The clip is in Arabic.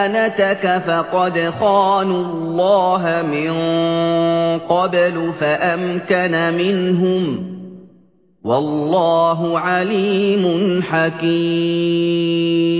خِيَانَتَكَ فَقَدْ خَانُوا اللَّهَ مِن قَبْلُ فَأَمْكَنَ مِنْهُمْ وَاللَّهُ عَلِيمٌ حَكِيمٌ